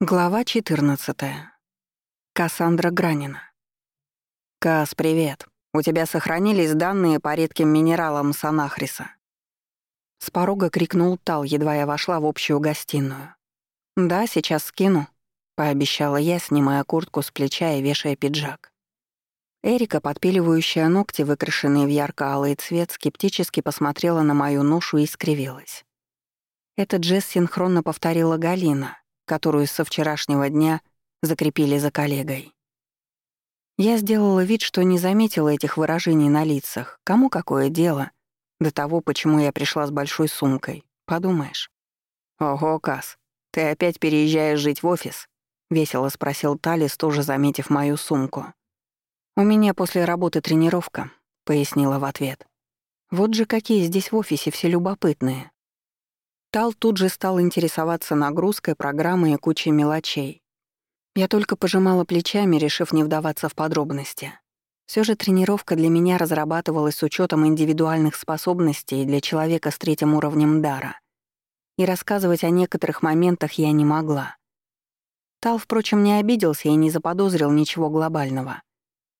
Глава 14. Кассандра Гранина. «Кас, привет. У тебя сохранились данные по редким минералам Санахриса?» С порога крикнул Тал, едва я вошла в общую гостиную. «Да, сейчас скину», — пообещала я, снимая куртку с плеча и вешая пиджак. Эрика, подпиливающая ногти, выкрашенные в ярко-алый цвет, скептически посмотрела на мою ношу и скривилась. Этот жест синхронно повторила Галина — которую со вчерашнего дня закрепили за коллегой. Я сделала вид, что не заметила этих выражений на лицах. Кому какое дело? До того, почему я пришла с большой сумкой. Подумаешь. «Ого, Кас, ты опять переезжаешь жить в офис?» — весело спросил Талис, тоже заметив мою сумку. «У меня после работы тренировка», — пояснила в ответ. «Вот же какие здесь в офисе все любопытные. Тал тут же стал интересоваться нагрузкой, программой и кучей мелочей. Я только пожимала плечами, решив не вдаваться в подробности. Все же тренировка для меня разрабатывалась с учетом индивидуальных способностей для человека с третьим уровнем дара. И рассказывать о некоторых моментах я не могла. Тал, впрочем, не обиделся и не заподозрил ничего глобального.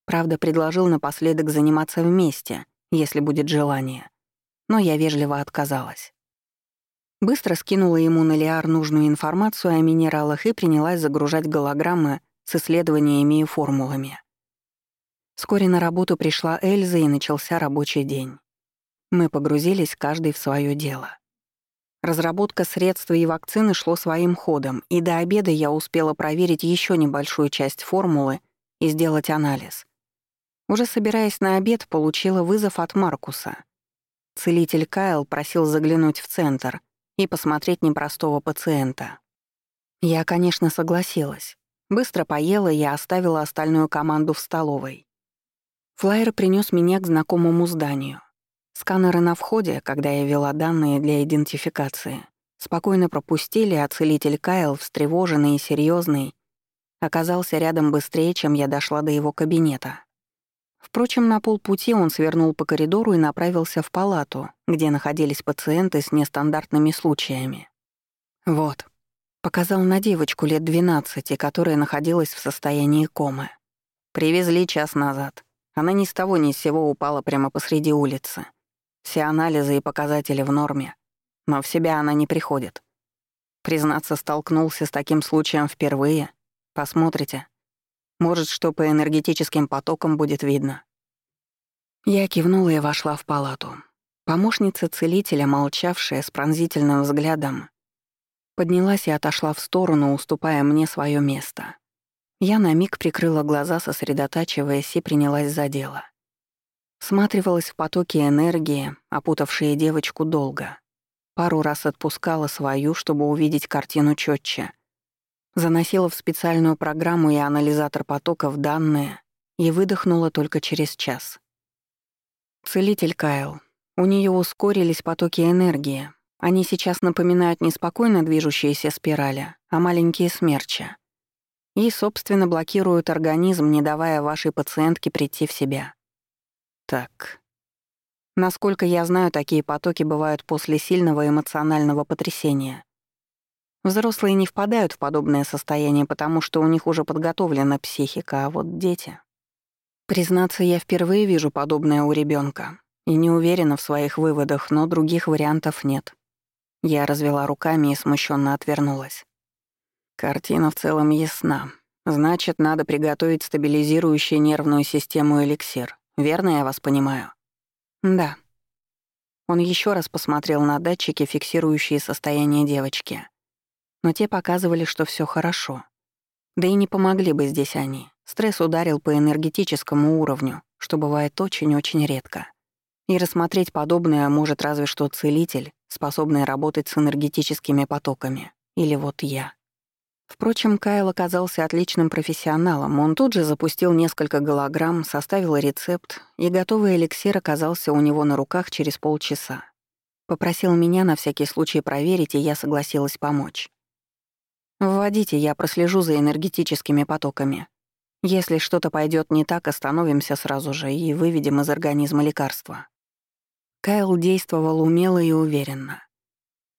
Правда, предложил напоследок заниматься вместе, если будет желание. Но я вежливо отказалась. Быстро скинула ему на Лиар нужную информацию о минералах и принялась загружать голограммы с исследованиями и формулами. Вскоре на работу пришла Эльза и начался рабочий день. Мы погрузились каждый в свое дело. Разработка средств и вакцины шло своим ходом, и до обеда я успела проверить еще небольшую часть формулы и сделать анализ. Уже собираясь на обед, получила вызов от Маркуса. Целитель Кайл просил заглянуть в центр и посмотреть непростого пациента. Я, конечно, согласилась. Быстро поела и оставила остальную команду в столовой. Флайер принес меня к знакомому зданию. Сканеры на входе, когда я ввела данные для идентификации, спокойно пропустили, а целитель Кайл, встревоженный и серьезный, оказался рядом быстрее, чем я дошла до его кабинета. Впрочем, на полпути он свернул по коридору и направился в палату, где находились пациенты с нестандартными случаями. «Вот», — показал на девочку лет 12, которая находилась в состоянии комы. «Привезли час назад. Она ни с того ни с сего упала прямо посреди улицы. Все анализы и показатели в норме, но в себя она не приходит. Признаться, столкнулся с таким случаем впервые. Посмотрите, может, что по энергетическим потокам будет видно. Я кивнула и вошла в палату. Помощница целителя, молчавшая с пронзительным взглядом, поднялась и отошла в сторону, уступая мне свое место. Я на миг прикрыла глаза, сосредотачиваясь, и принялась за дело. Сматривалась в потоки энергии, опутавшие девочку долго. Пару раз отпускала свою, чтобы увидеть картину четче — Заносила в специальную программу и анализатор потоков данные и выдохнула только через час. Целитель Кайл. У нее ускорились потоки энергии. Они сейчас напоминают не спокойно движущиеся спирали, а маленькие смерчи. И, собственно, блокируют организм, не давая вашей пациентке прийти в себя. Так. Насколько я знаю, такие потоки бывают после сильного эмоционального потрясения. Взрослые не впадают в подобное состояние, потому что у них уже подготовлена психика, а вот дети... Признаться, я впервые вижу подобное у ребенка и не уверена в своих выводах, но других вариантов нет. Я развела руками и смущенно отвернулась. Картина в целом ясна. Значит, надо приготовить стабилизирующий нервную систему эликсир. Верно я вас понимаю? Да. Он еще раз посмотрел на датчики, фиксирующие состояние девочки но те показывали, что все хорошо. Да и не помогли бы здесь они. Стресс ударил по энергетическому уровню, что бывает очень-очень редко. И рассмотреть подобное может разве что целитель, способный работать с энергетическими потоками. Или вот я. Впрочем, Кайл оказался отличным профессионалом. Он тут же запустил несколько голограмм, составил рецепт, и готовый эликсир оказался у него на руках через полчаса. Попросил меня на всякий случай проверить, и я согласилась помочь. Вводите, я прослежу за энергетическими потоками. Если что-то пойдет не так, остановимся сразу же и выведем из организма лекарства. Кайл действовал умело и уверенно.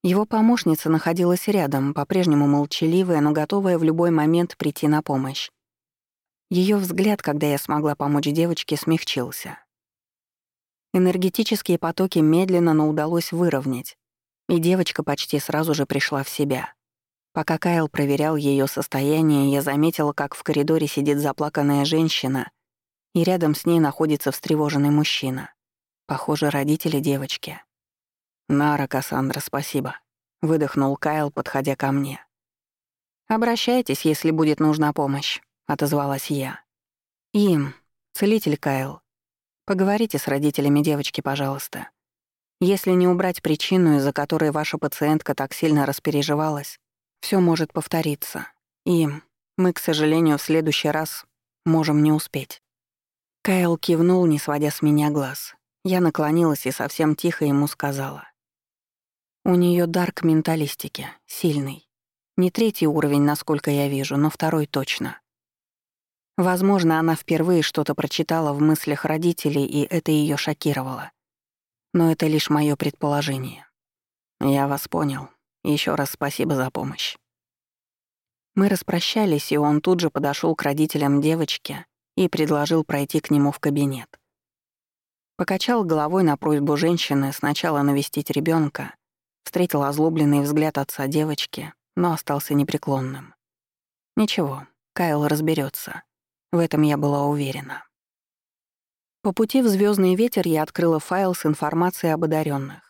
Его помощница находилась рядом, по-прежнему молчаливая, но готовая в любой момент прийти на помощь. Ее взгляд, когда я смогла помочь девочке, смягчился. Энергетические потоки медленно, но удалось выровнять, и девочка почти сразу же пришла в себя. Пока Кайл проверял ее состояние, я заметила, как в коридоре сидит заплаканная женщина, и рядом с ней находится встревоженный мужчина. Похоже, родители девочки. «Нара, Кассандра, спасибо», — выдохнул Кайл, подходя ко мне. «Обращайтесь, если будет нужна помощь», — отозвалась я. «Им, целитель Кайл, поговорите с родителями девочки, пожалуйста. Если не убрать причину, из-за которой ваша пациентка так сильно распереживалась, все может повториться. И мы, к сожалению, в следующий раз можем не успеть». Кайл кивнул, не сводя с меня глаз. Я наклонилась и совсем тихо ему сказала. У нее дар к менталистике, сильный. Не третий уровень, насколько я вижу, но второй точно. Возможно, она впервые что-то прочитала в мыслях родителей, и это ее шокировало. Но это лишь мое предположение. Я вас понял. Еще раз спасибо за помощь. Мы распрощались, и он тут же подошел к родителям девочки и предложил пройти к нему в кабинет. Покачал головой на просьбу женщины сначала навестить ребенка, Встретил озлобленный взгляд отца девочки, но остался непреклонным. Ничего, Кайл разберется. В этом я была уверена. По пути в звездный ветер я открыла файл с информацией об одаренных.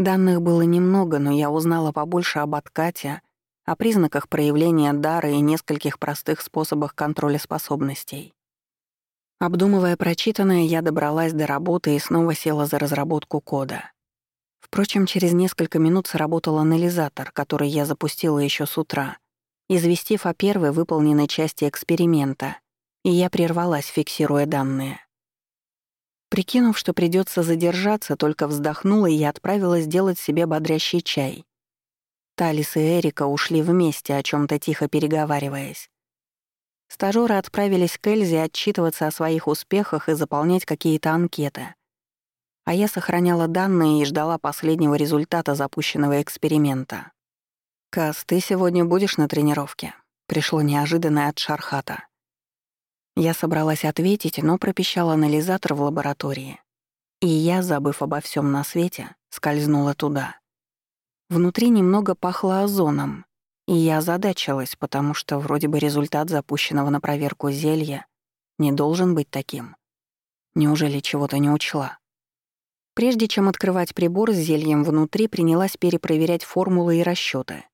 Данных было немного, но я узнала побольше об откате, о признаках проявления дара и нескольких простых способах контроля способностей. Обдумывая прочитанное, я добралась до работы и снова села за разработку кода. Впрочем, через несколько минут сработал анализатор, который я запустила еще с утра, известив о первой выполненной части эксперимента, и я прервалась, фиксируя данные. Прикинув, что придется задержаться, только вздохнула и отправилась делать себе бодрящий чай. Талис и Эрика ушли вместе, о чем то тихо переговариваясь. Стажёры отправились к Эльзе отчитываться о своих успехах и заполнять какие-то анкеты а я сохраняла данные и ждала последнего результата запущенного эксперимента. «Кас, ты сегодня будешь на тренировке?» Пришло неожиданно от Шархата. Я собралась ответить, но пропищал анализатор в лаборатории. И я, забыв обо всем на свете, скользнула туда. Внутри немного пахло озоном, и я озадачилась, потому что вроде бы результат запущенного на проверку зелья не должен быть таким. Неужели чего-то не учла? Прежде чем открывать прибор с зельем внутри, принялась перепроверять формулы и расчёты.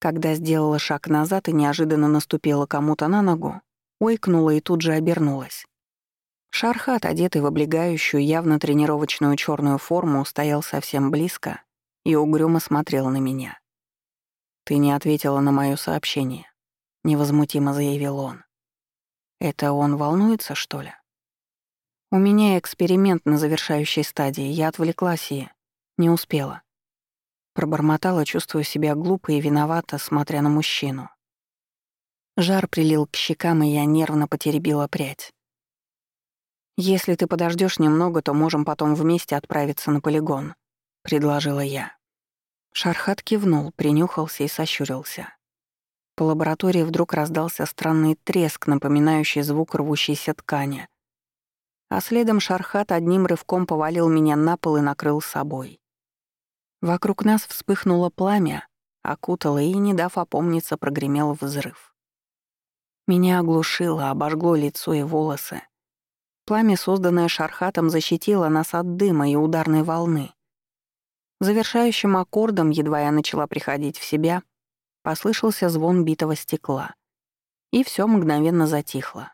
Когда сделала шаг назад и неожиданно наступила кому-то на ногу, ойкнула и тут же обернулась. Шархат, одетый в облегающую, явно тренировочную чёрную форму, стоял совсем близко и угрюмо смотрел на меня. «Ты не ответила на моё сообщение», — невозмутимо заявил он. «Это он волнуется, что ли?» У меня эксперимент на завершающей стадии, я отвлеклась и... не успела. Пробормотала, чувствуя себя глупо и виновата, смотря на мужчину. Жар прилил к щекам, и я нервно потеребила прядь. «Если ты подождешь немного, то можем потом вместе отправиться на полигон», — предложила я. Шархат кивнул, принюхался и сощурился. По лаборатории вдруг раздался странный треск, напоминающий звук рвущейся ткани — а следом Шархат одним рывком повалил меня на пол и накрыл собой. Вокруг нас вспыхнуло пламя, окутало и, не дав опомниться, прогремел взрыв. Меня оглушило, обожгло лицо и волосы. Пламя, созданное Шархатом, защитило нас от дыма и ударной волны. Завершающим аккордом, едва я начала приходить в себя, послышался звон битого стекла. И все мгновенно затихло.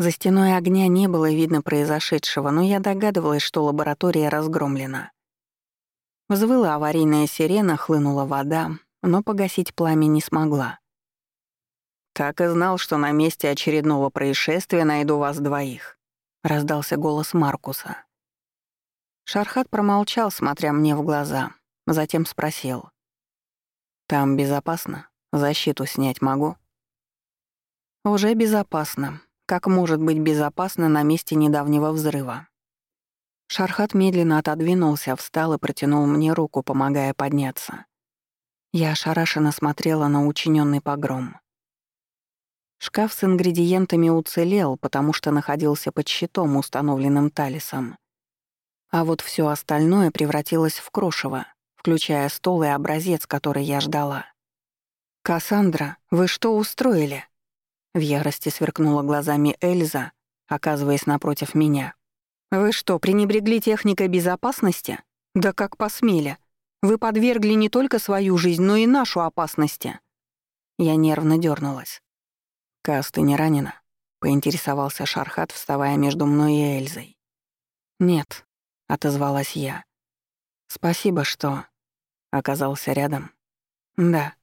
За стеной огня не было видно произошедшего, но я догадывалась, что лаборатория разгромлена. Взвыла аварийная сирена, хлынула вода, но погасить пламя не смогла. «Так и знал, что на месте очередного происшествия найду вас двоих», — раздался голос Маркуса. Шархат промолчал, смотря мне в глаза, затем спросил. «Там безопасно? Защиту снять могу?» «Уже безопасно», как может быть безопасно на месте недавнего взрыва. Шархат медленно отодвинулся, встал и протянул мне руку, помогая подняться. Я ошарашенно смотрела на учиненный погром. Шкаф с ингредиентами уцелел, потому что находился под щитом, установленным Талисом. А вот все остальное превратилось в крошево, включая стол и образец, который я ждала. «Кассандра, вы что устроили?» В ярости сверкнула глазами Эльза, оказываясь напротив меня. «Вы что, пренебрегли техникой безопасности? Да как посмели! Вы подвергли не только свою жизнь, но и нашу опасности!» Я нервно дернулась. «Кас, ты не ранена?» — поинтересовался Шархат, вставая между мной и Эльзой. «Нет», — отозвалась я. «Спасибо, что...» Оказался рядом. «Да».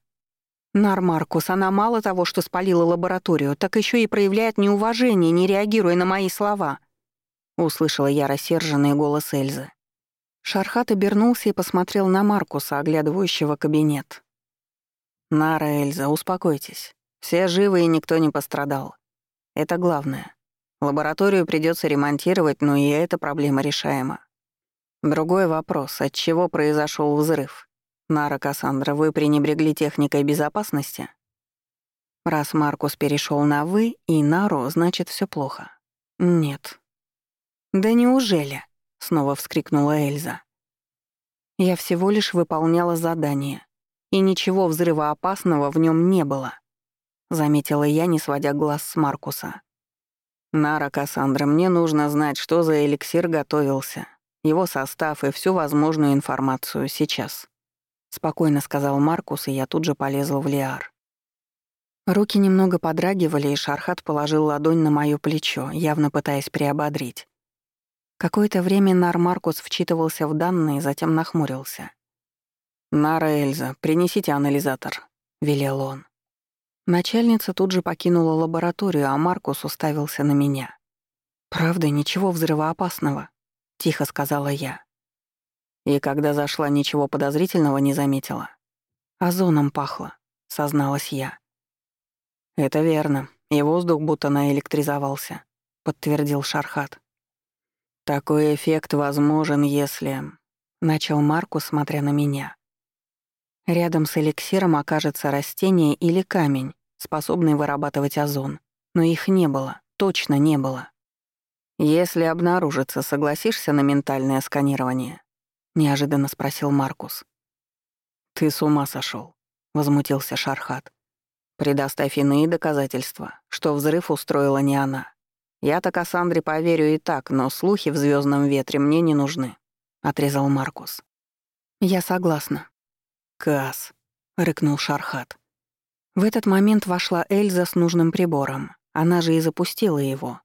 «Нармаркус, она мало того, что спалила лабораторию, так еще и проявляет неуважение, не реагируя на мои слова», — услышала я рассерженный голос Эльзы. Шархат обернулся и посмотрел на Маркуса, оглядывающего кабинет. «Нара, Эльза, успокойтесь. Все живы и никто не пострадал. Это главное. Лабораторию придется ремонтировать, но и эта проблема решаема. Другой вопрос, от чего произошел взрыв? Нара Кассандра, вы пренебрегли техникой безопасности? Раз Маркус перешел на «вы» и «нару», значит, все плохо. Нет. «Да неужели?» — снова вскрикнула Эльза. «Я всего лишь выполняла задание, и ничего взрывоопасного в нем не было заметила я, не сводя глаз с Маркуса. «Нара, Кассандра, мне нужно знать, что за эликсир готовился, его состав и всю возможную информацию сейчас», — спокойно сказал Маркус, и я тут же полезла в Лиар. Руки немного подрагивали, и Шархат положил ладонь на моё плечо, явно пытаясь приободрить. Какое-то время Нар Маркус вчитывался в данные, затем нахмурился. «Нара Эльза, принесите анализатор», — велел он. Начальница тут же покинула лабораторию, а Маркус уставился на меня. «Правда, ничего взрывоопасного», — тихо сказала я. И когда зашла, ничего подозрительного не заметила. «Озоном пахло», — созналась я. «Это верно, и воздух будто наэлектризовался», — подтвердил Шархат. «Такой эффект возможен, если...» — начал Маркус, смотря на меня. Рядом с эликсиром окажется растение или камень, способный вырабатывать озон. Но их не было, точно не было. «Если обнаружится, согласишься на ментальное сканирование?» — неожиданно спросил Маркус. «Ты с ума сошел, возмутился Шархат. «Предоставь иные доказательства, что взрыв устроила не она. Я-то Кассандре поверю и так, но слухи в звездном ветре мне не нужны», — отрезал Маркус. «Я согласна», «Кас», — рыкнул Шархат. В этот момент вошла Эльза с нужным прибором. Она же и запустила его.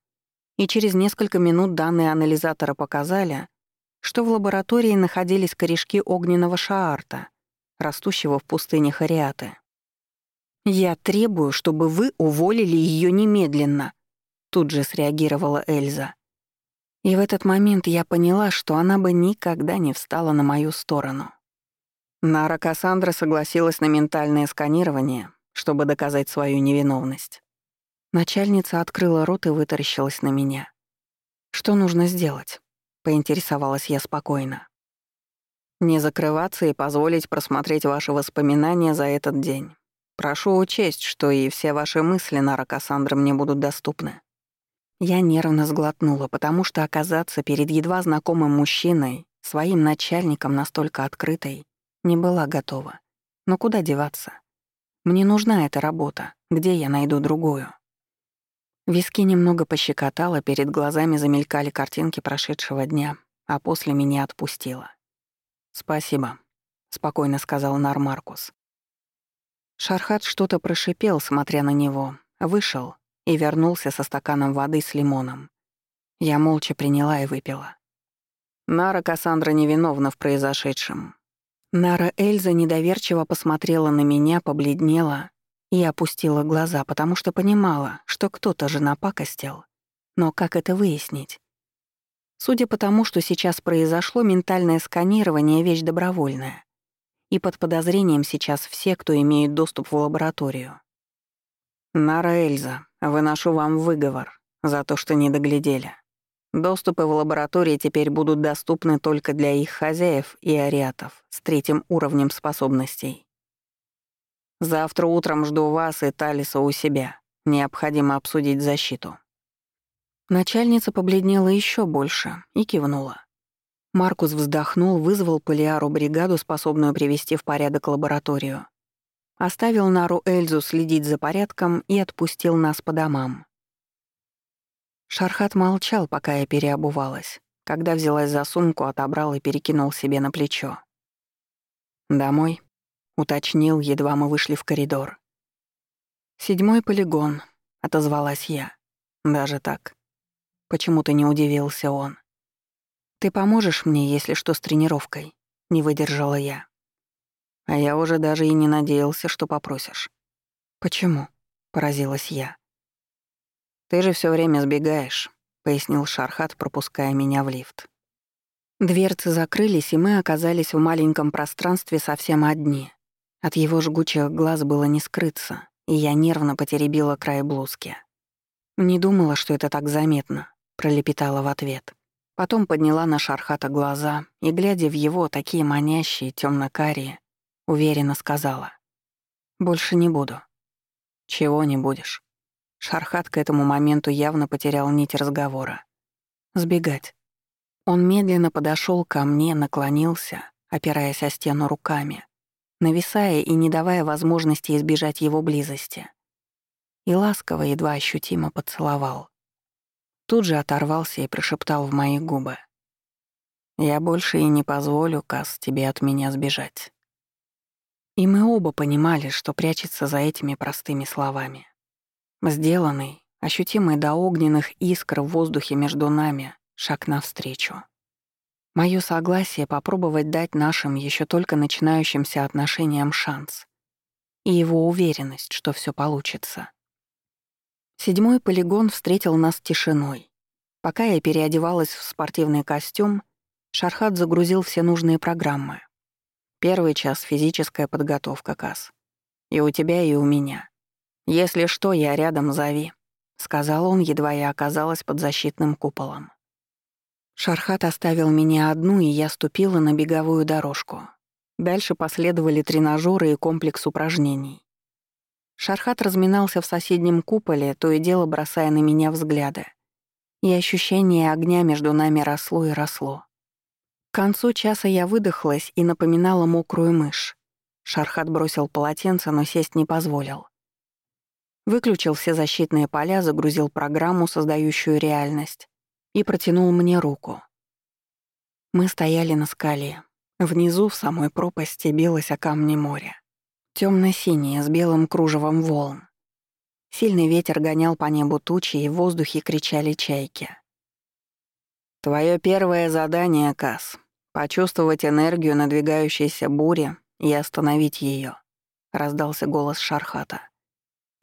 И через несколько минут данные анализатора показали, что в лаборатории находились корешки огненного шаарта, растущего в пустыне Хариаты. «Я требую, чтобы вы уволили ее немедленно», — тут же среагировала Эльза. И в этот момент я поняла, что она бы никогда не встала на мою сторону. Нара Кассандра согласилась на ментальное сканирование, чтобы доказать свою невиновность. Начальница открыла рот и вытаращилась на меня. «Что нужно сделать?» — поинтересовалась я спокойно. «Не закрываться и позволить просмотреть ваши воспоминания за этот день. Прошу учесть, что и все ваши мысли, Нара Кассандра, мне будут доступны». Я нервно сглотнула, потому что оказаться перед едва знакомым мужчиной, своим начальником настолько открытой, не была готова. Но куда деваться? Мне нужна эта работа. Где я найду другую? Виски немного пощекотало, перед глазами замелькали картинки прошедшего дня, а после меня отпустило. «Спасибо», — спокойно сказал Нар Маркус. Шархат что-то прошипел, смотря на него, вышел и вернулся со стаканом воды с лимоном. Я молча приняла и выпила. Нара Кассандра невиновна в произошедшем. Нара Эльза недоверчиво посмотрела на меня, побледнела и опустила глаза, потому что понимала, что кто-то же напакостил. Но как это выяснить? Судя по тому, что сейчас произошло, ментальное сканирование — вещь добровольная. И под подозрением сейчас все, кто имеет доступ в лабораторию. «Нара Эльза, выношу вам выговор за то, что не доглядели. Доступы в лаборатории теперь будут доступны только для их хозяев и ариатов с третьим уровнем способностей. Завтра утром жду вас и Талиса у себя. Необходимо обсудить защиту». Начальница побледнела еще больше и кивнула. Маркус вздохнул, вызвал Полиару бригаду, способную привести в порядок лабораторию. Оставил Нару Эльзу следить за порядком и отпустил нас по домам. Шархат молчал, пока я переобувалась. Когда взялась за сумку, отобрал и перекинул себе на плечо. «Домой?» — уточнил, едва мы вышли в коридор. «Седьмой полигон», — отозвалась я. «Даже так?» Почему-то не удивился он. «Ты поможешь мне, если что, с тренировкой?» — не выдержала я. «А я уже даже и не надеялся, что попросишь». «Почему?» — поразилась я. «Ты же все время сбегаешь», — пояснил Шархат, пропуская меня в лифт. Дверцы закрылись, и мы оказались в маленьком пространстве совсем одни. От его жгучих глаз было не скрыться, и я нервно потеребила край блузки. «Не думала, что это так заметно», — пролепетала в ответ. Потом подняла на Шархата глаза и, глядя в его, такие манящие, темно-карие, уверенно сказала. «Больше не буду». «Чего не будешь?» Шархат к этому моменту явно потерял нить разговора. «Сбегать». Он медленно подошел ко мне, наклонился, опираясь о стену руками, нависая и не давая возможности избежать его близости. И ласково, едва ощутимо поцеловал. Тут же оторвался и прошептал в мои губы. «Я больше и не позволю, Кас, тебе от меня сбежать». И мы оба понимали, что прячется за этими простыми словами. Сделанный, ощутимый до огненных искр в воздухе между нами, шаг навстречу. Моё согласие попробовать дать нашим еще только начинающимся отношениям шанс. И его уверенность, что все получится. Седьмой полигон встретил нас тишиной. Пока я переодевалась в спортивный костюм, Шархат загрузил все нужные программы. Первый час — физическая подготовка, Кас. И у тебя, и у меня. Если что, я рядом, зови», — сказал он, едва я оказалась под защитным куполом. Шархат оставил меня одну, и я ступила на беговую дорожку. Дальше последовали тренажеры и комплекс упражнений. Шархат разминался в соседнем куполе, то и дело бросая на меня взгляды. И ощущение огня между нами росло и росло. К концу часа я выдохлась и напоминала мокрую мышь. Шархат бросил полотенце, но сесть не позволил. Выключил все защитные поля, загрузил программу, создающую реальность, и протянул мне руку. Мы стояли на скале. Внизу, в самой пропасти, билось о камни море. Тёмно-синее, с белым кружевом волн. Сильный ветер гонял по небу тучи, и в воздухе кричали чайки. «Твоё первое задание, Кас, почувствовать энергию надвигающейся бури и остановить её», — раздался голос Шархата.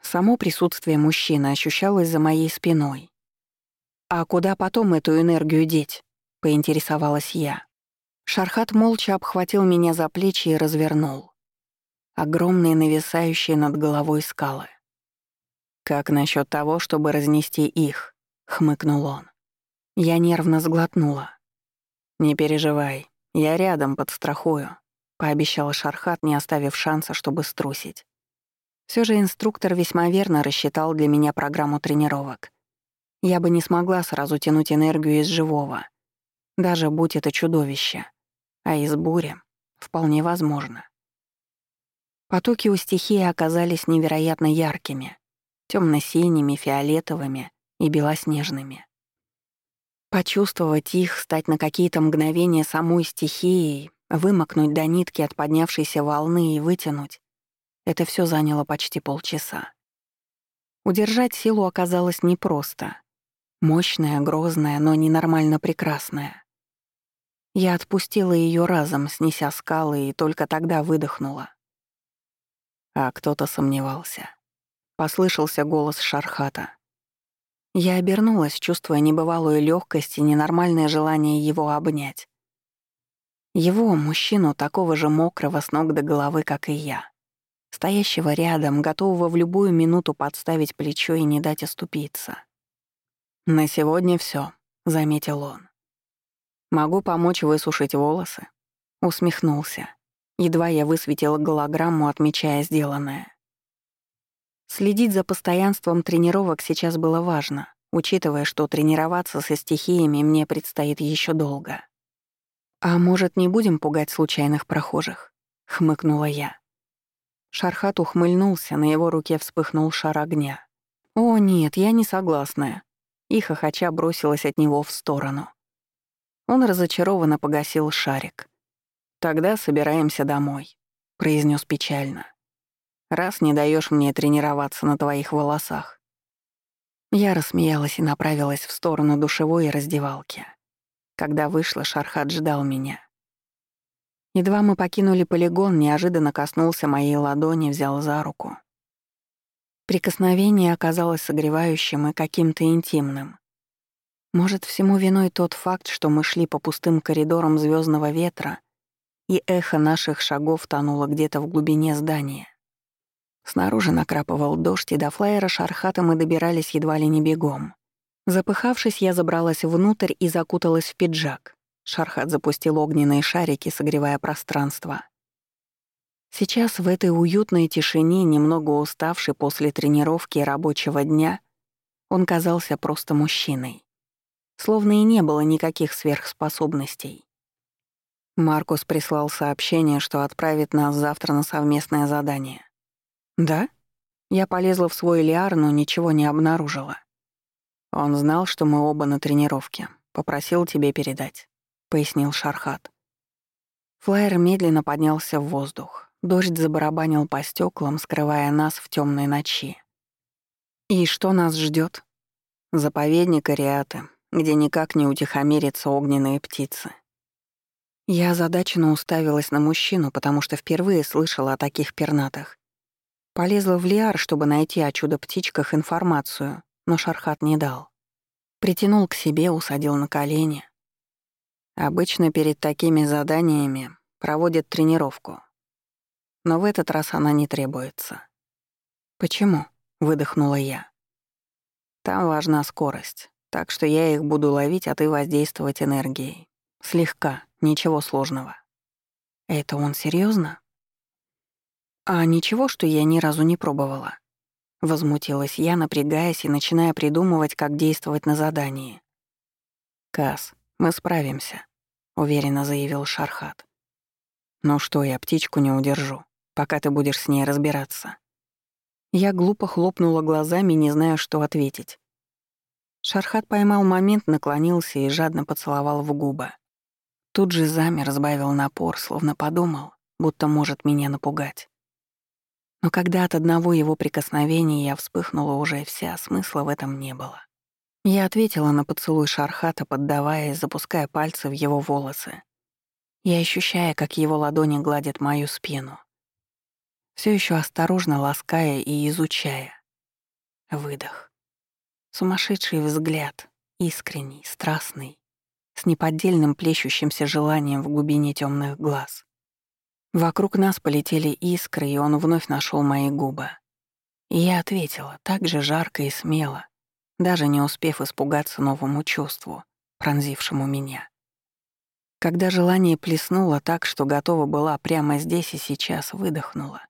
Само присутствие мужчины ощущалось за моей спиной. «А куда потом эту энергию деть?» — поинтересовалась я. Шархат молча обхватил меня за плечи и развернул. Огромные нависающие над головой скалы. «Как насчет того, чтобы разнести их?» — хмыкнул он. Я нервно сглотнула. «Не переживай, я рядом подстрахую», — пообещал Шархат, не оставив шанса, чтобы струсить. Все же инструктор весьма верно рассчитал для меня программу тренировок. Я бы не смогла сразу тянуть энергию из живого, даже будь это чудовище. А из бури вполне возможно. Потоки у стихии оказались невероятно яркими, темно-синими, фиолетовыми и белоснежными. Почувствовать их, стать на какие-то мгновения самой стихией, вымокнуть до нитки от поднявшейся волны и вытянуть — это все заняло почти полчаса. Удержать силу оказалось непросто. Мощная, грозная, но ненормально прекрасная. Я отпустила ее разом, снеся скалы, и только тогда выдохнула. А кто-то сомневался. Послышался голос Шархата. Я обернулась, чувствуя небывалую легкость и ненормальное желание его обнять. Его, мужчину, такого же мокрого с ног до головы, как и я. Стоящего рядом, готового в любую минуту подставить плечо и не дать оступиться. «На сегодня все, — заметил он. «Могу помочь высушить волосы?» Усмехнулся. Едва я высветила голограмму, отмечая сделанное. Следить за постоянством тренировок сейчас было важно, учитывая, что тренироваться со стихиями мне предстоит еще долго. «А может, не будем пугать случайных прохожих?» — хмыкнула я. Шархат ухмыльнулся, на его руке вспыхнул шар огня. «О, нет, я не согласная». И хохоча бросилась от него в сторону. Он разочарованно погасил шарик. «Тогда собираемся домой», — произнес печально. «Раз не даешь мне тренироваться на твоих волосах». Я рассмеялась и направилась в сторону душевой и раздевалки. Когда вышла, Шархат ждал меня. Едва мы покинули полигон, неожиданно коснулся моей ладони, взял за руку. Прикосновение оказалось согревающим и каким-то интимным. Может, всему виной тот факт, что мы шли по пустым коридорам звездного ветра, и эхо наших шагов тонуло где-то в глубине здания. Снаружи накрапывал дождь, и до флайера Шархата мы добирались едва ли не бегом. Запыхавшись, я забралась внутрь и закуталась в пиджак. Шархат запустил огненные шарики, согревая пространство. Сейчас в этой уютной тишине, немного уставший после тренировки и рабочего дня, он казался просто мужчиной. Словно и не было никаких сверхспособностей. Маркус прислал сообщение, что отправит нас завтра на совместное задание. «Да?» Я полезла в свой лиар, но ничего не обнаружила. Он знал, что мы оба на тренировке. Попросил тебе передать, пояснил Шархат. Флайер медленно поднялся в воздух. Дождь забарабанил по стеклам, скрывая нас в темной ночи. И что нас ждет? Заповедник Ариаты, где никак не утихомирятся огненные птицы. Я озадаченно уставилась на мужчину, потому что впервые слышала о таких пернатых. Полезла в Лиар, чтобы найти о чудо-птичках информацию, но Шархат не дал. Притянул к себе, усадил на колени. Обычно перед такими заданиями проводят тренировку. Но в этот раз она не требуется. «Почему?» — выдохнула я. «Там важна скорость, так что я их буду ловить, а ты воздействовать энергией. Слегка, ничего сложного». «Это он серьезно? «А ничего, что я ни разу не пробовала?» Возмутилась я, напрягаясь и начиная придумывать, как действовать на задании. «Кас, мы справимся», — уверенно заявил Шархат. «Ну что, я птичку не удержу, пока ты будешь с ней разбираться». Я глупо хлопнула глазами, не зная, что ответить. Шархат поймал момент, наклонился и жадно поцеловал в губы. Тут же замер, сбавил напор, словно подумал, будто может меня напугать. Но когда от одного его прикосновения я вспыхнула уже вся, смысла в этом не было. Я ответила на поцелуй Шархата, поддаваясь, запуская пальцы в его волосы и ощущая, как его ладони гладят мою спину. Все еще осторожно лаская и изучая. Выдох. Сумасшедший взгляд, искренний, страстный, с неподдельным плещущимся желанием в глубине темных глаз. Вокруг нас полетели искры, и он вновь нашел мои губы. И я ответила, так же жарко и смело, даже не успев испугаться новому чувству, пронзившему меня. Когда желание плеснуло так, что готова была прямо здесь и сейчас, выдохнула,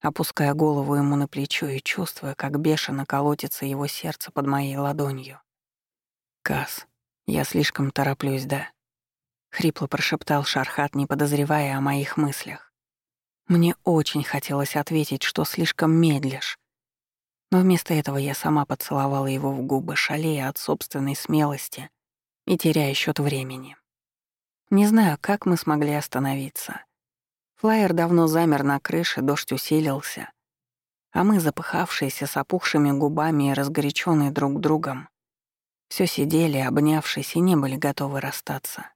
опуская голову ему на плечо и чувствуя, как бешено колотится его сердце под моей ладонью. «Кас, я слишком тороплюсь, да?» — хрипло прошептал Шархат, не подозревая о моих мыслях. Мне очень хотелось ответить, что слишком медлишь. Но вместо этого я сама поцеловала его в губы, шалея от собственной смелости и теряя счет времени. Не знаю, как мы смогли остановиться. Флайер давно замер на крыше, дождь усилился. А мы, запыхавшиеся с опухшими губами и разгоряченные друг другом, все сидели, обнявшись, и не были готовы расстаться.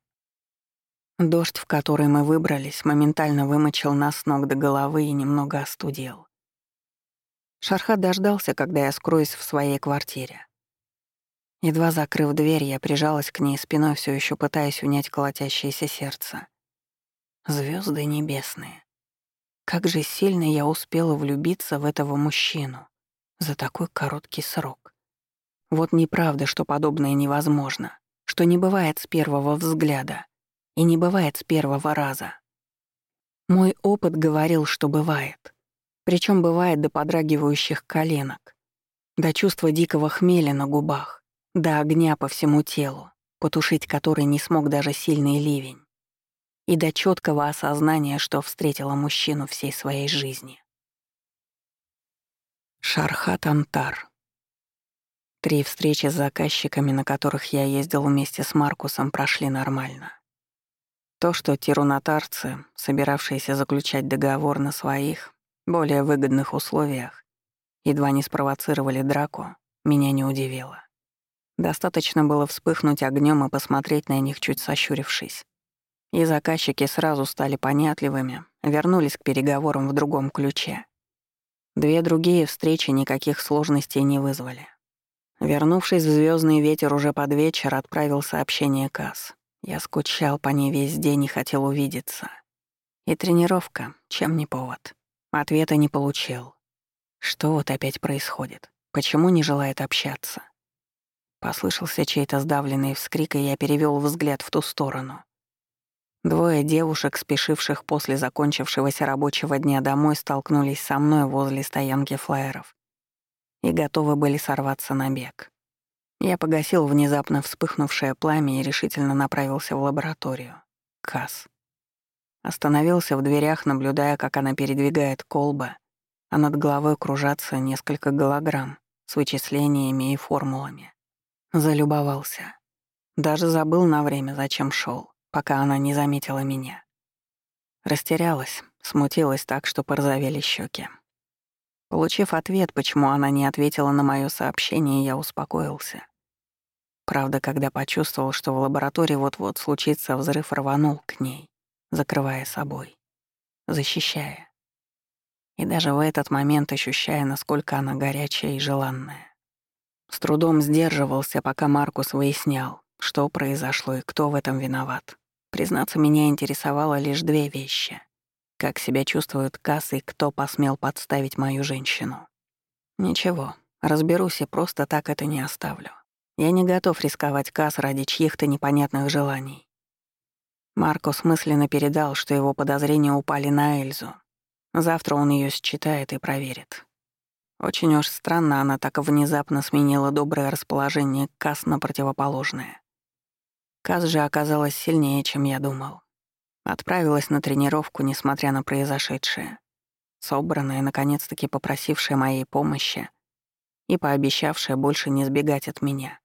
Дождь, в который мы выбрались, моментально вымочил нас с ног до головы и немного остудил. Шархат дождался, когда я скроюсь в своей квартире. Едва закрыв дверь, я прижалась к ней спиной, все еще пытаясь унять колотящееся сердце. Звезды небесные. Как же сильно я успела влюбиться в этого мужчину за такой короткий срок. Вот неправда, что подобное невозможно что не бывает с первого взгляда и не бывает с первого раза. Мой опыт говорил, что бывает. Причем бывает до подрагивающих коленок, до чувства дикого хмеля на губах, до огня по всему телу, потушить который не смог даже сильный ливень, и до четкого осознания, что встретила мужчину всей своей жизни. Шархат Антар Три встречи с заказчиками, на которых я ездил вместе с Маркусом, прошли нормально. То, что тирунатарцы, собиравшиеся заключать договор на своих, более выгодных условиях, едва не спровоцировали драку, меня не удивило. Достаточно было вспыхнуть огнем и посмотреть на них, чуть сощурившись. И заказчики сразу стали понятливыми, вернулись к переговорам в другом ключе. Две другие встречи никаких сложностей не вызвали. Вернувшись в звездный ветер уже под вечер, отправил сообщение Касс. Я скучал по ней весь день и хотел увидеться. И тренировка, чем не повод. Ответа не получил. Что вот опять происходит? Почему не желает общаться? Послышался чей-то сдавленный вскрик, и я перевел взгляд в ту сторону. Двое девушек, спешивших после закончившегося рабочего дня домой, столкнулись со мной возле стоянки флайеров и готовы были сорваться на бег. Я погасил внезапно вспыхнувшее пламя и решительно направился в лабораторию. Касс. Остановился в дверях, наблюдая, как она передвигает колба, а над головой кружатся несколько голограмм с вычислениями и формулами. Залюбовался. Даже забыл на время, зачем шел, пока она не заметила меня. Растерялась, смутилась так, что порозовели щеки. Получив ответ, почему она не ответила на моё сообщение, я успокоился. Правда, когда почувствовал, что в лаборатории вот-вот случится взрыв, рванул к ней, закрывая собой, защищая. И даже в этот момент ощущая, насколько она горячая и желанная. С трудом сдерживался, пока Маркус выяснял, что произошло и кто в этом виноват. Признаться, меня интересовало лишь две вещи. Как себя чувствует Касс и кто посмел подставить мою женщину. Ничего, разберусь и просто так это не оставлю. Я не готов рисковать Касс ради чьих-то непонятных желаний. Маркус мысленно передал, что его подозрения упали на Эльзу. Завтра он ее считает и проверит. Очень уж странно она так внезапно сменила доброе расположение Касс на противоположное. Касс же оказалась сильнее, чем я думал. Отправилась на тренировку, несмотря на произошедшее. Собранная, наконец-таки попросившая моей помощи и пообещавшая больше не сбегать от меня.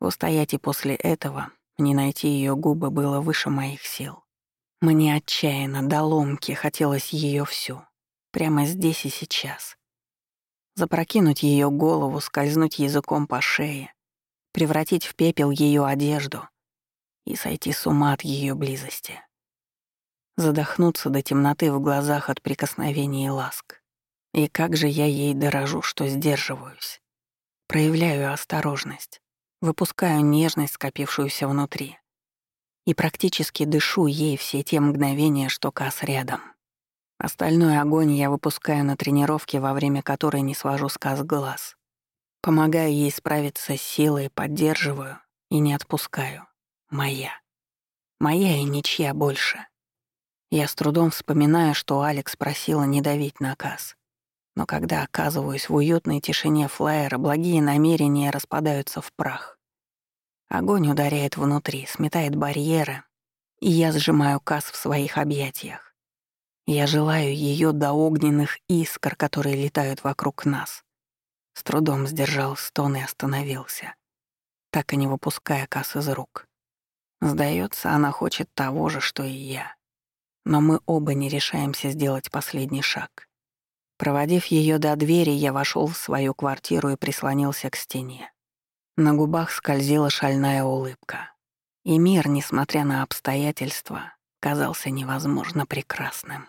Устоять и после этого не найти ее губы было выше моих сил. Мне отчаянно, до ломки, хотелось ее всю. Прямо здесь и сейчас. Запрокинуть ее голову, скользнуть языком по шее, превратить в пепел ее одежду, и сойти с ума от ее близости. Задохнуться до темноты в глазах от прикосновений и ласк. И как же я ей дорожу, что сдерживаюсь. Проявляю осторожность, выпускаю нежность, скопившуюся внутри. И практически дышу ей все те мгновения, что Кас рядом. Остальной огонь я выпускаю на тренировке, во время которой не свожу с Кас глаз. Помогаю ей справиться с силой, поддерживаю и не отпускаю. Моя. Моя и ничья больше. Я с трудом вспоминаю, что Алекс просила не давить наказ. Но когда оказываюсь в уютной тишине флайера, благие намерения распадаются в прах. Огонь ударяет внутри, сметает барьеры, и я сжимаю Каз в своих объятиях. Я желаю ее до огненных искр, которые летают вокруг нас. С трудом сдержал стон и остановился, так и не выпуская Каз из рук. Сдается, она хочет того же, что и я. Но мы оба не решаемся сделать последний шаг. Проводив ее до двери, я вошел в свою квартиру и прислонился к стене. На губах скользила шальная улыбка. И мир, несмотря на обстоятельства, казался невозможно прекрасным.